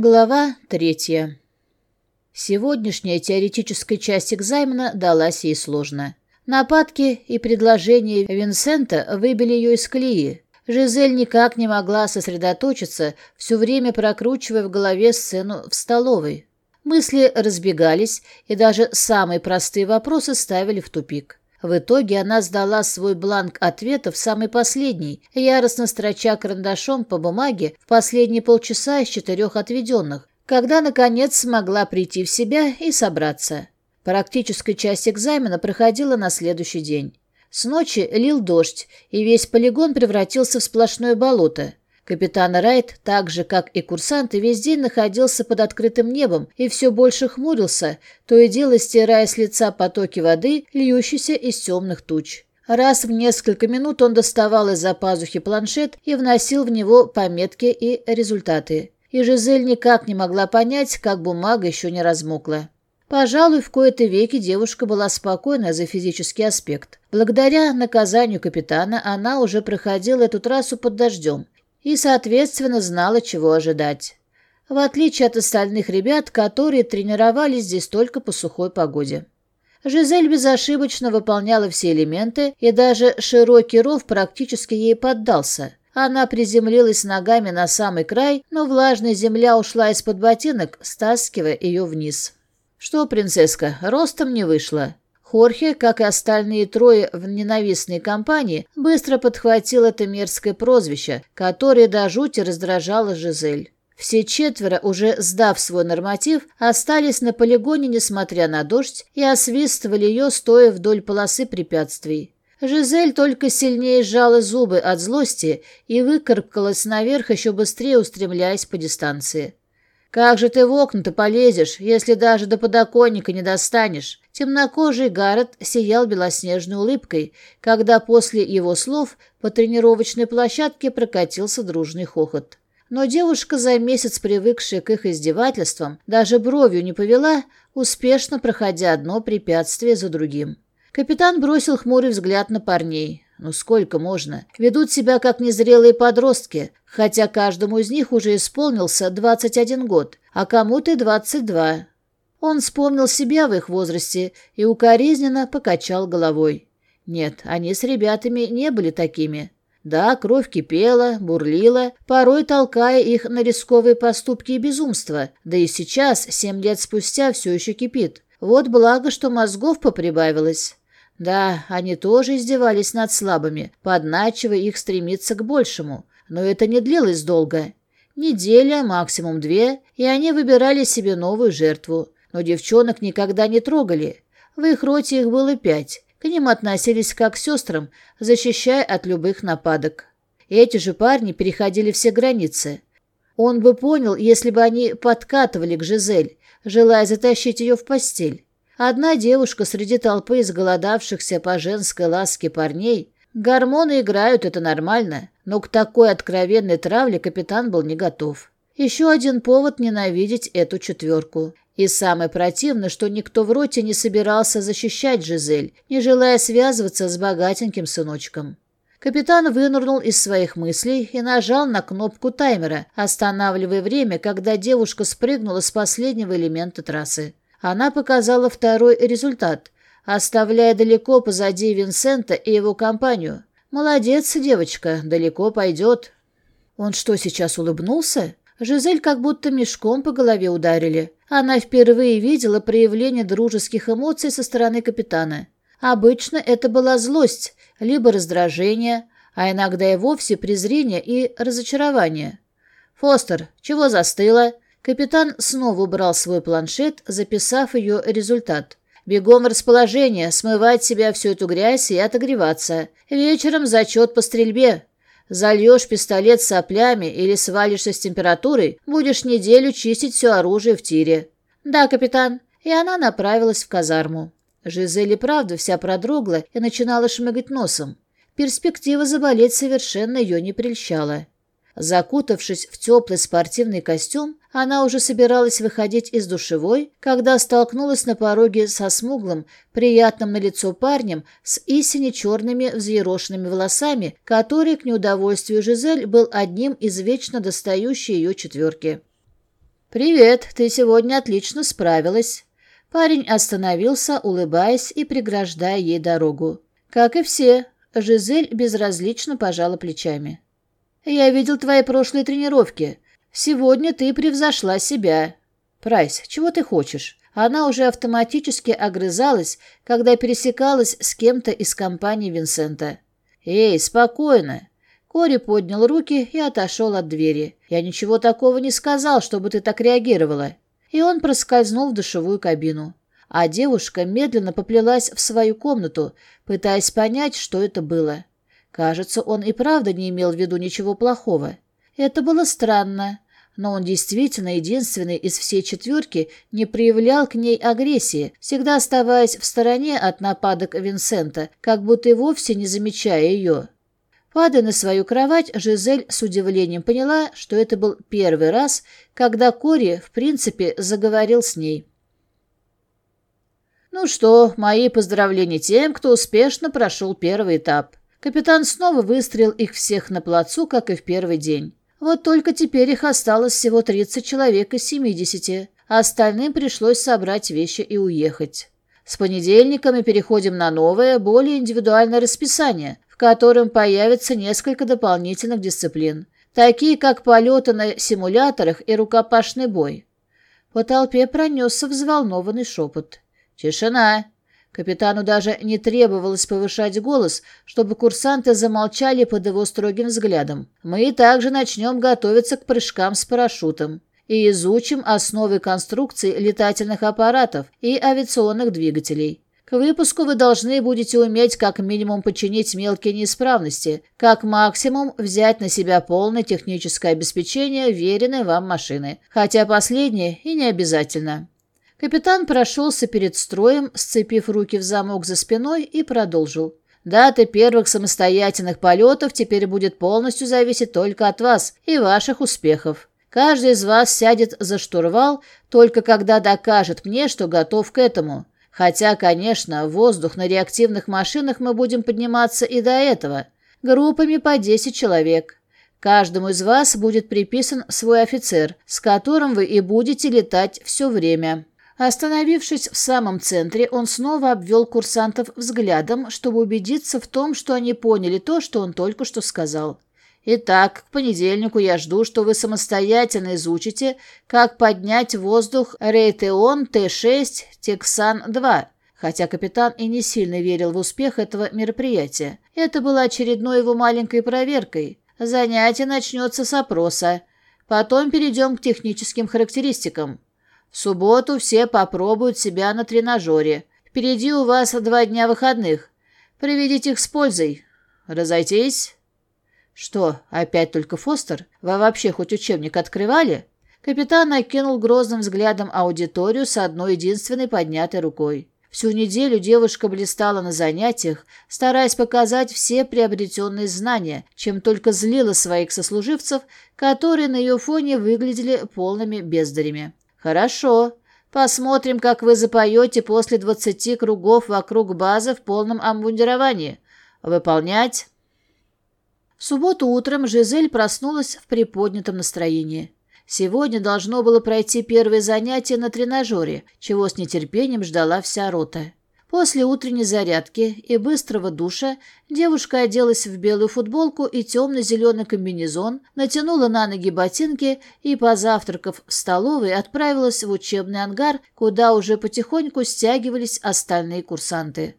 Глава третья. Сегодняшняя теоретическая часть экзамена далась ей сложно. Нападки и предложения Винсента выбили ее из колеи. Жизель никак не могла сосредоточиться, все время прокручивая в голове сцену в столовой. Мысли разбегались, и даже самые простые вопросы ставили в тупик. В итоге она сдала свой бланк ответов самый последний, яростно строча карандашом по бумаге в последние полчаса из четырех отведенных, когда, наконец, смогла прийти в себя и собраться. Практическая часть экзамена проходила на следующий день. С ночи лил дождь, и весь полигон превратился в сплошное болото – Капитан Райт так же, как и курсанты, весь день находился под открытым небом и все больше хмурился, то и дело стирая с лица потоки воды, льющиеся из темных туч. Раз в несколько минут он доставал из-за пазухи планшет и вносил в него пометки и результаты. И Жизель никак не могла понять, как бумага еще не размокла. Пожалуй, в кои-то веки девушка была спокойна за физический аспект. Благодаря наказанию капитана она уже проходила эту трассу под дождем, и, соответственно, знала, чего ожидать. В отличие от остальных ребят, которые тренировались здесь только по сухой погоде. Жизель безошибочно выполняла все элементы, и даже широкий ров практически ей поддался. Она приземлилась ногами на самый край, но влажная земля ушла из-под ботинок, стаскивая ее вниз. «Что, принцесска, ростом не вышла?» Хорхе, как и остальные трое в ненавистной компании, быстро подхватил это мерзкое прозвище, которое до жути раздражало Жизель. Все четверо, уже сдав свой норматив, остались на полигоне, несмотря на дождь, и освистывали ее, стоя вдоль полосы препятствий. Жизель только сильнее сжала зубы от злости и выкарабкалась наверх, еще быстрее устремляясь по дистанции. Как же ты в окна-то полезешь, если даже до подоконника не достанешь? Темнокожий Гаррет сиял белоснежной улыбкой, когда после его слов по тренировочной площадке прокатился дружный хохот. Но девушка, за месяц привыкшая к их издевательствам, даже бровью не повела, успешно проходя одно препятствие за другим. Капитан бросил хмурый взгляд на парней. Ну сколько можно? Ведут себя как незрелые подростки, хотя каждому из них уже исполнился 21 год, а кому-то 22. Он вспомнил себя в их возрасте и укоризненно покачал головой. Нет, они с ребятами не были такими. Да, кровь кипела, бурлила, порой толкая их на рисковые поступки и безумства, да и сейчас, семь лет спустя, все еще кипит. Вот благо, что мозгов поприбавилось. Да, они тоже издевались над слабыми, подначивая их стремиться к большему. Но это не длилось долго. Неделя, максимум две, и они выбирали себе новую жертву. Но девчонок никогда не трогали. В их роте их было пять. К ним относились как к сестрам, защищая от любых нападок. Эти же парни переходили все границы. Он бы понял, если бы они подкатывали к Жизель, желая затащить ее в постель. Одна девушка среди толпы изголодавшихся по женской ласке парней. Гормоны играют, это нормально, но к такой откровенной травле капитан был не готов. Еще один повод ненавидеть эту четверку. И самое противное, что никто в роте не собирался защищать Жизель, не желая связываться с богатеньким сыночком. Капитан вынырнул из своих мыслей и нажал на кнопку таймера, останавливая время, когда девушка спрыгнула с последнего элемента трассы. Она показала второй результат, оставляя далеко позади Винсента и его компанию. «Молодец, девочка, далеко пойдет». Он что, сейчас улыбнулся? Жизель как будто мешком по голове ударили. Она впервые видела проявление дружеских эмоций со стороны капитана. Обычно это была злость, либо раздражение, а иногда и вовсе презрение и разочарование. «Фостер, чего застыла?» Капитан снова убрал свой планшет, записав ее результат. Бегом в расположение, смывать себя всю эту грязь и отогреваться. Вечером зачет по стрельбе. Зальешь пистолет соплями или свалишься с температурой, будешь неделю чистить все оружие в тире. Да, капитан. И она направилась в казарму. Жизель и правда вся продрогла и начинала шмыгать носом. Перспектива заболеть совершенно ее не прельщала. Закутавшись в теплый спортивный костюм, она уже собиралась выходить из душевой, когда столкнулась на пороге со смуглым, приятным на лицо парнем с истине черными взъерошенными волосами, который, к неудовольствию Жизель, был одним из вечно достающей ее четверки. «Привет, ты сегодня отлично справилась». Парень остановился, улыбаясь и преграждая ей дорогу. «Как и все», — Жизель безразлично пожала плечами. «Я видел твои прошлые тренировки», Сегодня ты превзошла себя. Прайс, чего ты хочешь? Она уже автоматически огрызалась, когда пересекалась с кем-то из компании Винсента. Эй, спокойно. Кори поднял руки и отошел от двери. Я ничего такого не сказал, чтобы ты так реагировала. И он проскользнул в душевую кабину. А девушка медленно поплелась в свою комнату, пытаясь понять, что это было. Кажется, он и правда не имел в виду ничего плохого. Это было странно, но он действительно единственный из всей четверки не проявлял к ней агрессии, всегда оставаясь в стороне от нападок Винсента, как будто и вовсе не замечая ее. Падая на свою кровать, Жизель с удивлением поняла, что это был первый раз, когда Кори, в принципе, заговорил с ней. Ну что, мои поздравления тем, кто успешно прошел первый этап. Капитан снова выстрелил их всех на плацу, как и в первый день. Вот только теперь их осталось всего 30 человек из 70, а остальным пришлось собрать вещи и уехать. С понедельника мы переходим на новое, более индивидуальное расписание, в котором появится несколько дополнительных дисциплин, такие как полеты на симуляторах и рукопашный бой. По толпе пронесся взволнованный шепот. «Тишина! Капитану даже не требовалось повышать голос, чтобы курсанты замолчали под его строгим взглядом. Мы также начнем готовиться к прыжкам с парашютом и изучим основы конструкции летательных аппаратов и авиационных двигателей. К выпуску вы должны будете уметь как минимум починить мелкие неисправности, как максимум взять на себя полное техническое обеспечение веренной вам машины, хотя последнее и не обязательно. Капитан прошелся перед строем, сцепив руки в замок за спиной и продолжил. Дата первых самостоятельных полетов теперь будет полностью зависеть только от вас и ваших успехов. Каждый из вас сядет за штурвал, только когда докажет мне, что готов к этому. Хотя, конечно, воздух на реактивных машинах мы будем подниматься и до этого. Группами по 10 человек. Каждому из вас будет приписан свой офицер, с которым вы и будете летать все время. Остановившись в самом центре, он снова обвел курсантов взглядом, чтобы убедиться в том, что они поняли то, что он только что сказал. «Итак, к понедельнику я жду, что вы самостоятельно изучите, как поднять воздух Рейтеон Т-6 Тексан-2». Хотя капитан и не сильно верил в успех этого мероприятия. Это было очередной его маленькой проверкой. Занятие начнется с опроса. Потом перейдем к техническим характеристикам. В субботу все попробуют себя на тренажере. Впереди у вас два дня выходных. Приведите их с пользой. Разойтись». «Что, опять только Фостер? Вы вообще хоть учебник открывали?» Капитан окинул грозным взглядом аудиторию с одной единственной поднятой рукой. Всю неделю девушка блистала на занятиях, стараясь показать все приобретенные знания, чем только злила своих сослуживцев, которые на ее фоне выглядели полными бездарями. Хорошо. Посмотрим, как вы запоете после 20 кругов вокруг базы в полном обмундировании. Выполнять. В субботу утром Жизель проснулась в приподнятом настроении. Сегодня должно было пройти первое занятие на тренажере, чего с нетерпением ждала вся рота. После утренней зарядки и быстрого душа девушка оделась в белую футболку и темно-зеленый комбинезон, натянула на ноги ботинки и, позавтракав в столовой, отправилась в учебный ангар, куда уже потихоньку стягивались остальные курсанты.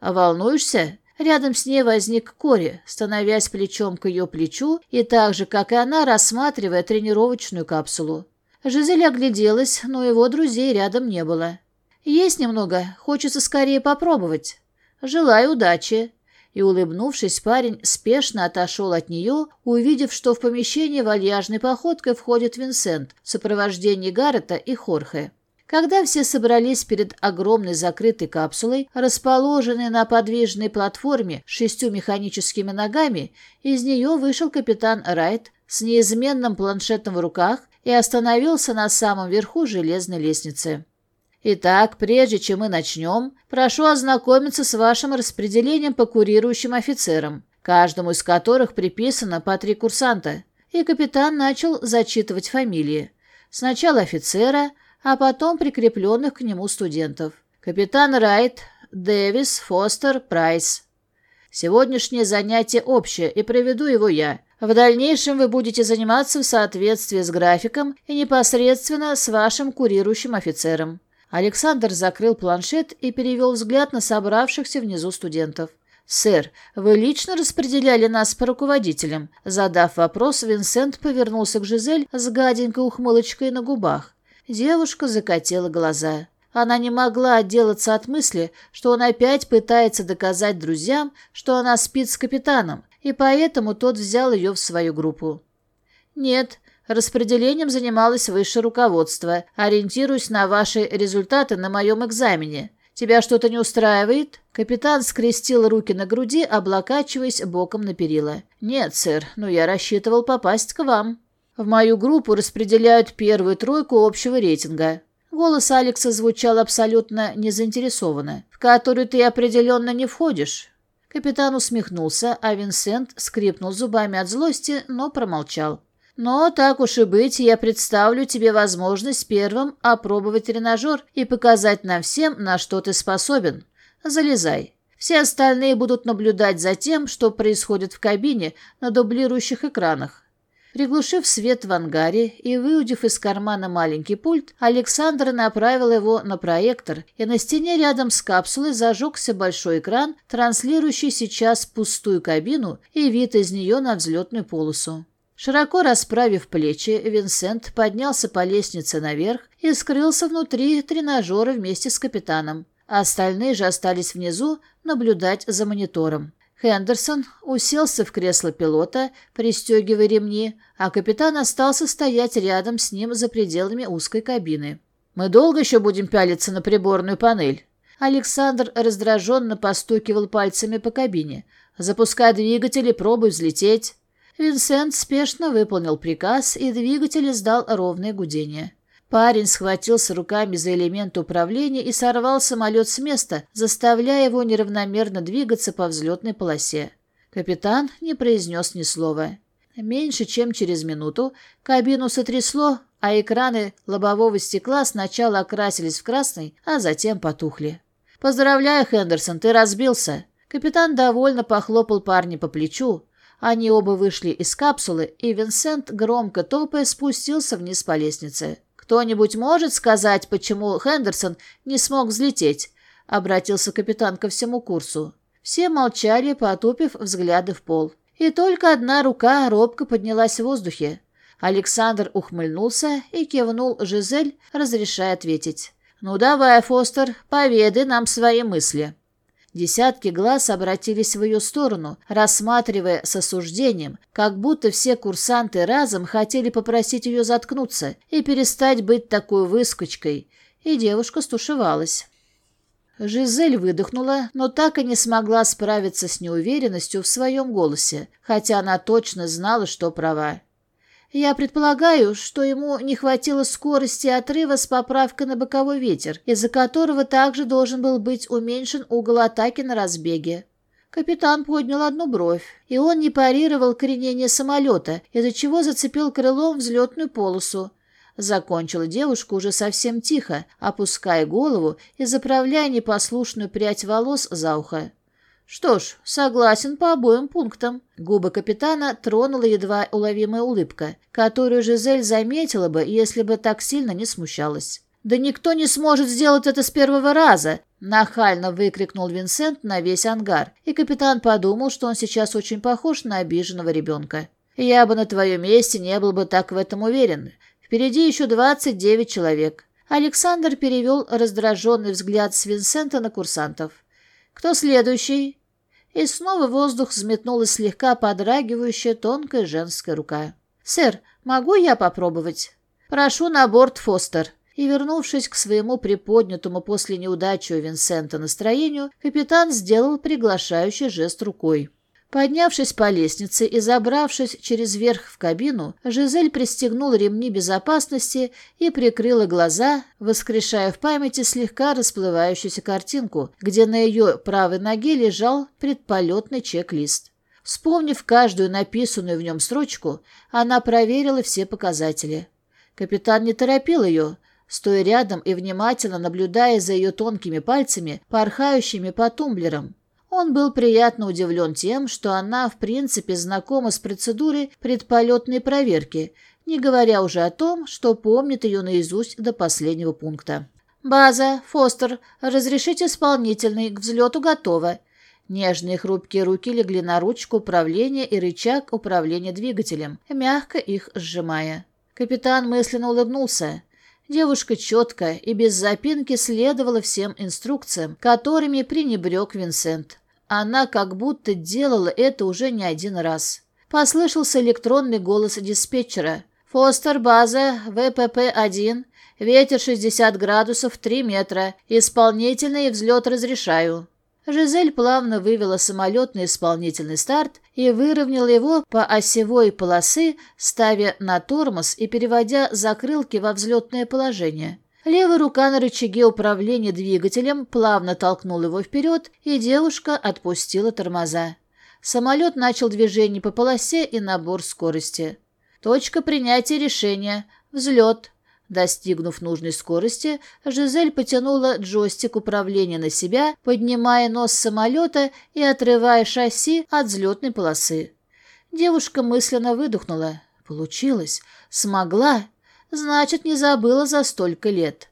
«Волнуешься?» Рядом с ней возник Кори, становясь плечом к ее плечу и так же, как и она, рассматривая тренировочную капсулу. Жизель огляделась, но его друзей рядом не было. «Есть немного. Хочется скорее попробовать. Желаю удачи». И, улыбнувшись, парень спешно отошел от нее, увидев, что в помещение вальяжной походкой входит Винсент в сопровождении Гаррета и Хорхе. Когда все собрались перед огромной закрытой капсулой, расположенной на подвижной платформе с шестью механическими ногами, из нее вышел капитан Райт с неизменным планшетом в руках и остановился на самом верху железной лестницы. Итак, прежде чем мы начнем, прошу ознакомиться с вашим распределением по курирующим офицерам, каждому из которых приписано по три курсанта. И капитан начал зачитывать фамилии. Сначала офицера, а потом прикрепленных к нему студентов. Капитан Райт, Дэвис, Фостер, Прайс. Сегодняшнее занятие общее, и проведу его я. В дальнейшем вы будете заниматься в соответствии с графиком и непосредственно с вашим курирующим офицером. Александр закрыл планшет и перевел взгляд на собравшихся внизу студентов. «Сэр, вы лично распределяли нас по руководителям?» Задав вопрос, Винсент повернулся к Жизель с гаденькой ухмылочкой на губах. Девушка закатила глаза. Она не могла отделаться от мысли, что он опять пытается доказать друзьям, что она спит с капитаном, и поэтому тот взял ее в свою группу. «Нет, распределением занималось высшее руководство, ориентируясь на ваши результаты на моем экзамене. Тебя что-то не устраивает?» Капитан скрестил руки на груди, облокачиваясь боком на перила. «Нет, сэр, но я рассчитывал попасть к вам». «В мою группу распределяют первую тройку общего рейтинга». Голос Алекса звучал абсолютно незаинтересованно. «В которую ты определенно не входишь». Капитан усмехнулся, а Винсент скрипнул зубами от злости, но промолчал. Но так уж и быть, я представлю тебе возможность первым опробовать тренажер и показать нам всем, на что ты способен. Залезай. Все остальные будут наблюдать за тем, что происходит в кабине на дублирующих экранах. Приглушив свет в ангаре и выудив из кармана маленький пульт, Александр направил его на проектор, и на стене рядом с капсулой зажегся большой экран, транслирующий сейчас пустую кабину и вид из нее на взлетную полосу. Широко расправив плечи, Винсент поднялся по лестнице наверх и скрылся внутри тренажера вместе с капитаном. А остальные же остались внизу наблюдать за монитором. Хендерсон уселся в кресло пилота, пристегивая ремни, а капитан остался стоять рядом с ним за пределами узкой кабины. «Мы долго еще будем пялиться на приборную панель?» Александр раздраженно постукивал пальцами по кабине. «Запускай двигатель и пробуй взлететь». Винсент спешно выполнил приказ, и двигатель издал ровное гудение. Парень схватился руками за элемент управления и сорвал самолет с места, заставляя его неравномерно двигаться по взлетной полосе. Капитан не произнес ни слова. Меньше чем через минуту кабину сотрясло, а экраны лобового стекла сначала окрасились в красный, а затем потухли. «Поздравляю, Хендерсон, ты разбился!» Капитан довольно похлопал парня по плечу, они оба вышли из капсулы, и Винсент, громко топая, спустился вниз по лестнице. «Кто-нибудь может сказать, почему Хендерсон не смог взлететь?» — обратился капитан ко всему курсу. Все молчали, потупив взгляды в пол. И только одна рука робко поднялась в воздухе. Александр ухмыльнулся и кивнул Жизель, разрешая ответить. «Ну давай, Фостер, поведай нам свои мысли». Десятки глаз обратились в ее сторону, рассматривая с осуждением, как будто все курсанты разом хотели попросить ее заткнуться и перестать быть такой выскочкой, и девушка стушевалась. Жизель выдохнула, но так и не смогла справиться с неуверенностью в своем голосе, хотя она точно знала, что права. Я предполагаю, что ему не хватило скорости отрыва с поправкой на боковой ветер, из-за которого также должен был быть уменьшен угол атаки на разбеге. Капитан поднял одну бровь, и он не парировал кренение самолета, из-за чего зацепил крылом взлетную полосу. Закончила девушка уже совсем тихо, опуская голову и заправляя непослушную прядь волос за ухо. Что ж, согласен по обоим пунктам. Губы капитана тронула едва уловимая улыбка, которую Жизель заметила бы, если бы так сильно не смущалась. «Да никто не сможет сделать это с первого раза!» – нахально выкрикнул Винсент на весь ангар, и капитан подумал, что он сейчас очень похож на обиженного ребенка. «Я бы на твоем месте не был бы так в этом уверен. Впереди еще 29 человек». Александр перевел раздраженный взгляд с Винсента на курсантов. Кто следующий? И снова воздух взметнула слегка подрагивающая тонкая женская рука. «Сэр, могу я попробовать?» «Прошу на борт, Фостер». И, вернувшись к своему приподнятому после неудачи у Винсента настроению, капитан сделал приглашающий жест рукой. Поднявшись по лестнице и забравшись через верх в кабину, Жизель пристегнул ремни безопасности и прикрыла глаза, воскрешая в памяти слегка расплывающуюся картинку, где на ее правой ноге лежал предполетный чек-лист. Вспомнив каждую написанную в нем строчку, она проверила все показатели. Капитан не торопил ее, стоя рядом и внимательно наблюдая за ее тонкими пальцами, порхающими по тумблерам. Он был приятно удивлен тем, что она в принципе знакома с процедурой предполетной проверки, не говоря уже о том, что помнит ее наизусть до последнего пункта. «База, Фостер, разрешить исполнительный, к взлету готово». Нежные хрупкие руки легли на ручку управления и рычаг управления двигателем, мягко их сжимая. Капитан мысленно улыбнулся. Девушка четко и без запинки следовала всем инструкциям, которыми пренебрег Винсент. Она как будто делала это уже не один раз. Послышался электронный голос диспетчера. «Фостер, база, ВПП-1, ветер 60 градусов, 3 метра, исполнительный взлет разрешаю». Жизель плавно вывела самолет на исполнительный старт и выровняла его по осевой полосы, ставя на тормоз и переводя закрылки во взлетное положение. Левая рука на рычаге управления двигателем плавно толкнула его вперед, и девушка отпустила тормоза. Самолет начал движение по полосе и набор скорости. Точка принятия решения. Взлет. Достигнув нужной скорости, Жизель потянула джойстик управления на себя, поднимая нос самолета и отрывая шасси от взлетной полосы. Девушка мысленно выдохнула. Получилось. Смогла. Значит, не забыла за столько лет.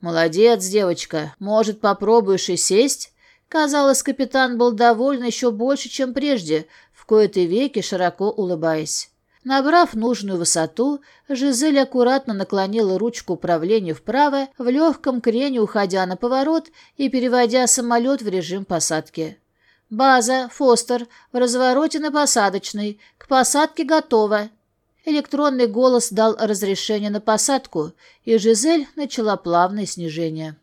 Молодец, девочка. Может, попробуешь и сесть? Казалось, капитан был доволен еще больше, чем прежде, в кои-то веки широко улыбаясь. Набрав нужную высоту, Жизель аккуратно наклонила ручку управления вправо, в легком крене уходя на поворот и переводя самолет в режим посадки. «База, Фостер, в развороте на посадочный. К посадке готова. Электронный голос дал разрешение на посадку, и Жизель начала плавное снижение.